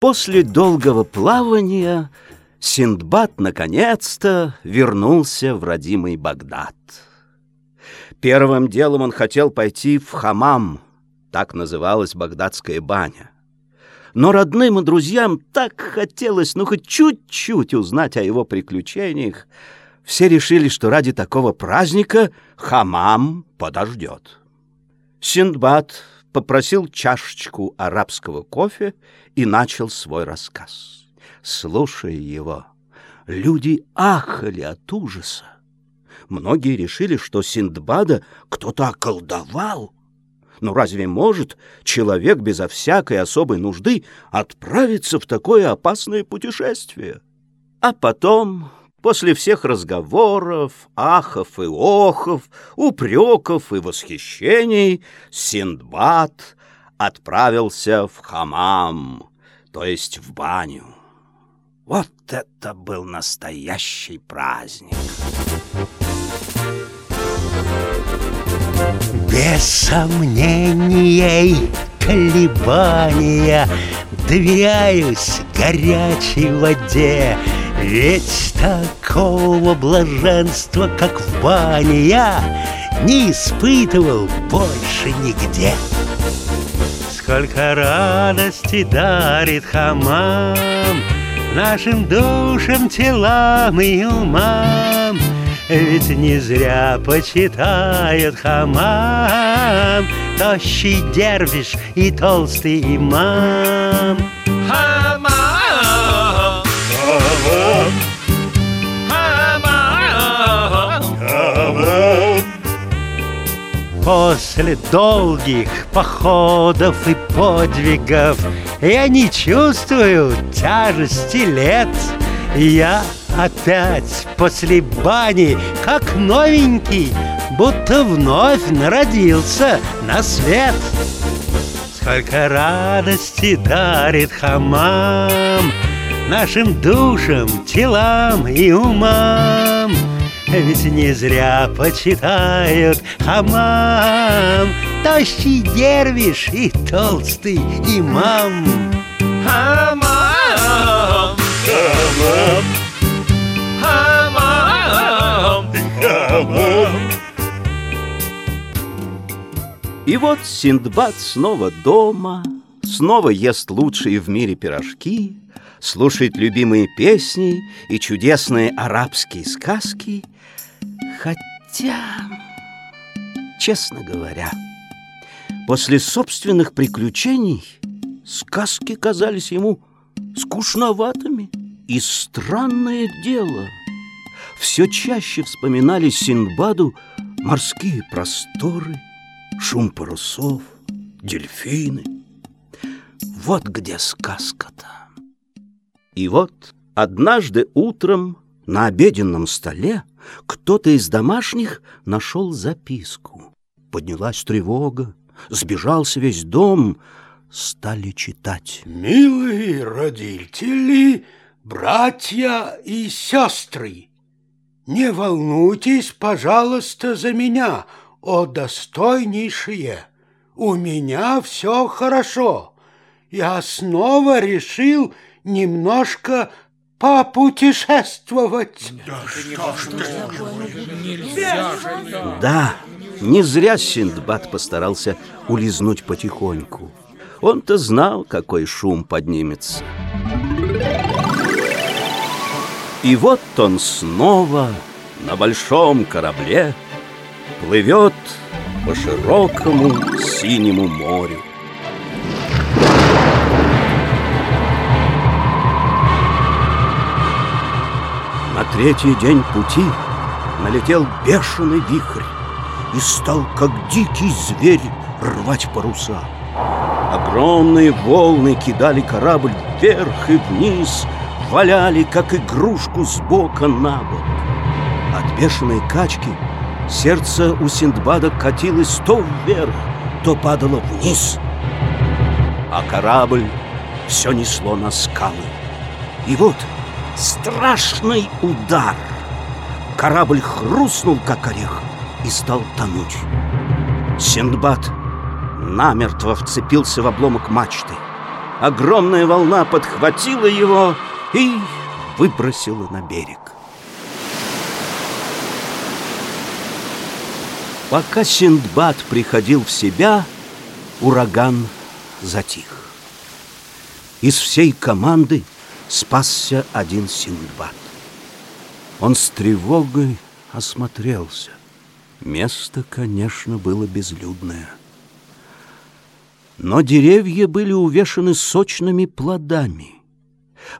После долгого плавания Синдбад наконец-то вернулся в родимый Багдад. Первым делом он хотел пойти в хамам, так называлась багдадская баня. Но родным и друзьям так хотелось, ну, хоть чуть-чуть узнать о его приключениях. Все решили, что ради такого праздника хамам подождет. Синдбад попросил чашечку арабского кофе и начал свой рассказ. Слушая его, люди ахали от ужаса. Многие решили, что Синдбада кто-то околдовал. Но разве может человек безо всякой особой нужды отправиться в такое опасное путешествие? А потом, после всех разговоров, ахов и охов, упреков и восхищений, Синдбад отправился в хамам, то есть в баню. Вот это был настоящий праздник. Без сомнений, колебания Доверяюсь горячей воде Ведь такого блаженства, как в бане Я не испытывал больше нигде. Сколько радости дарит хамам Нашим душам, телам и умам. Ведь не зря почитают хамам Тощий дервиш и толстый имам После долгих походов и подвигов. Я не чувствую тяжести лет. Я опять после бани, как новенький Будто вновь народился на свет. Сколько радости дарит хамам Нашим душам, телам и умам ведь не зря почитают хамам Тощий дервиш и толстый имам Хамам! Хамам! Хамам! Хамам! И вот Синдбад снова дома, снова ест лучшие в мире пирожки, слушает любимые песни и чудесные арабские сказки — Хотя, честно говоря, после собственных приключений сказки казались ему скучноватыми. И странное дело, все чаще вспоминали Синдбаду морские просторы, шум парусов, дельфины. Вот где сказка-то. И вот однажды утром на обеденном столе кто-то из домашних нашел записку. Поднялась тревога, сбежался весь дом, стали читать. «Милые родители, братья и сестры, не волнуйтесь, пожалуйста, за меня, о достойнейшие. У меня все хорошо. Я снова решил немножко попутешествовать. Да, не зря Синдбад постарался улизнуть потихоньку. Он-то знал, какой шум поднимется. И вот он снова на большом корабле плывет по широкому синему морю. Третий день пути налетел бешеный вихрь и стал, как дикий зверь, рвать паруса. Огромные волны кидали корабль вверх и вниз, валяли, как игрушку с бока на бок. От бешеной качки сердце у Синдбада катилось то вверх, то падало вниз. А корабль все несло на скалы. И вот страшный удар. Корабль хрустнул, как орех, и стал тонуть. Синдбад намертво вцепился в обломок мачты. огромная волна подхватила его и выбросила на берег. Пока Синдбад приходил в себя, ураган затих. Из всей команды спасся один Синдбад. Он с тревогой осмотрелся. Место, конечно, было безлюдное. Но деревья были увешаны сочными плодами.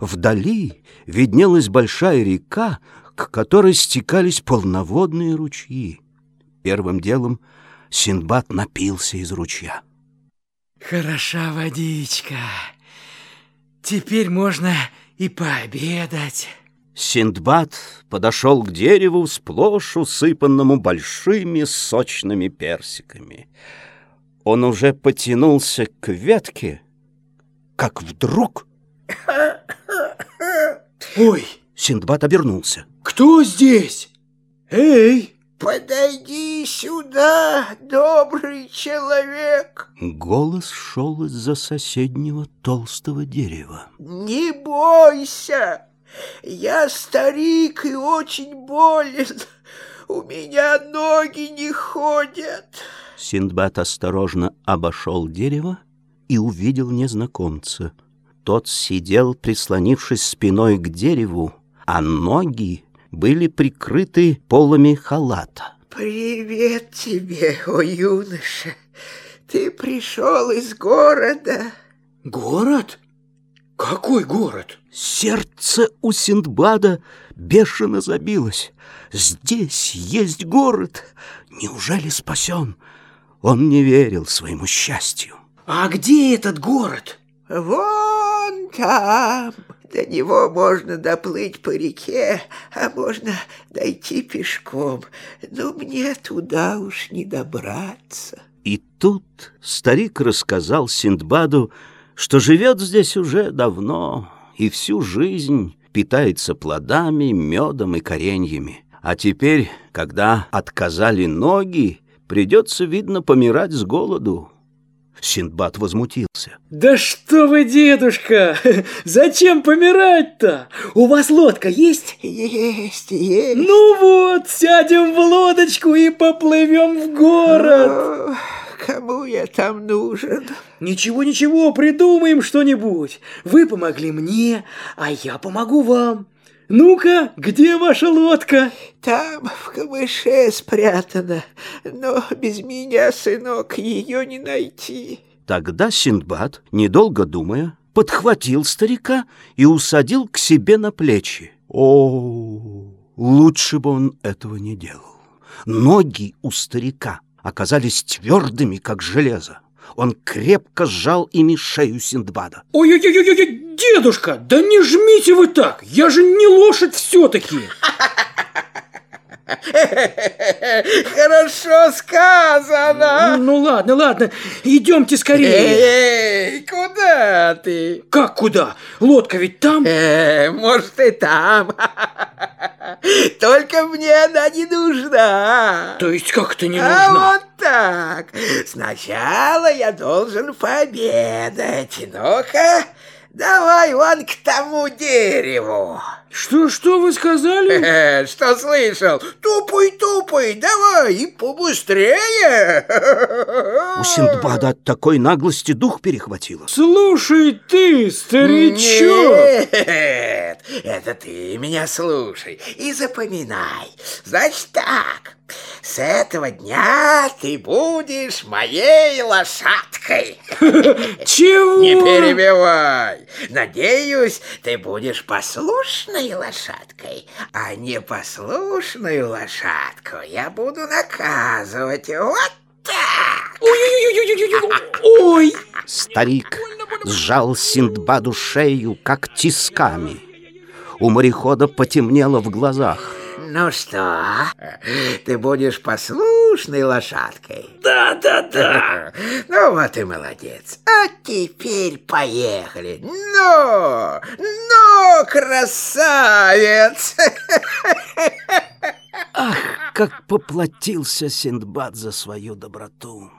Вдали виднелась большая река, к которой стекались полноводные ручьи. Первым делом Синдбад напился из ручья. Хороша водичка. Теперь можно и пообедать. Синдбад подошел к дереву, сплошь усыпанному большими сочными персиками. Он уже потянулся к ветке, как вдруг... Ой, Синдбад обернулся. кто здесь? Эй, Подойди сюда, добрый человек. Голос шел из-за соседнего толстого дерева. Не бойся. Я старик и очень болен. У меня ноги не ходят. Синдбад осторожно обошел дерево и увидел незнакомца. Тот сидел, прислонившись спиной к дереву, а ноги были прикрыты полами халата. Привет тебе, о юноша. Ты пришел из города. город? Какой город? Сердце у Синдбада бешено забилось. Здесь есть город. Неужели спасен? Он не верил своему счастью. А где этот город? Вон там. До него можно доплыть по реке, а можно дойти пешком. Но мне туда уж не добраться. И тут старик рассказал Синдбаду, что живет здесь уже давно и всю жизнь питается плодами, медом и кореньями. А теперь, когда отказали ноги, придется, видно, помирать с голоду. Синдбад возмутился. Да что вы, дедушка, зачем помирать-то? У вас лодка есть? Есть, есть. Ну вот, сядем в лодочку и поплывем в город. О, кому я там нужен? Ничего, ничего, придумаем что-нибудь. Вы помогли мне, а я помогу вам. Ну-ка, где ваша лодка? Там в камыше спрятана, но без меня, сынок, ее не найти. Тогда Синдбад, недолго думая, подхватил старика и усадил к себе на плечи. О, лучше бы он этого не делал. Ноги у старика оказались твердыми, как железо. Он крепко сжал ими шею Синдбада. Ой-ой-ой-ой, дедушка, да не жмите вы так, я же не лошадь все-таки. Хорошо сказано. Ну ладно, ладно, идемте скорее. Эй, куда ты? Как куда? Лодка ведь там? Э, может, и там. Только мне она не нужна. То есть как-то не А нужна? вот так. Сначала я должен пообедать. Ну-ка, давай вон к тому дереву. Что, что вы сказали? Э, Что слышал? Тупый, тупый, давай и побыстрее. У Синдбада от такой наглости дух перехватило. Слушай ты, старичок. Нет, это ты меня слушай и запоминай. Значит так, с этого дня ты будешь моей лошадкой. Чего? Не перебивай. Надеюсь, ты будешь послушной лошадкой, а непослушную лошадку я буду наказывать вот так. Ой, Старик сжал Синдбаду шею, как тисками. У морехода потемнело в глазах. Ну что, ты будешь послушной лошадкой? Да, да, да. Ну вот и молодец. А теперь поехали. Ну, ну, красавец. Ах, как поплатился Синдбад за свою доброту.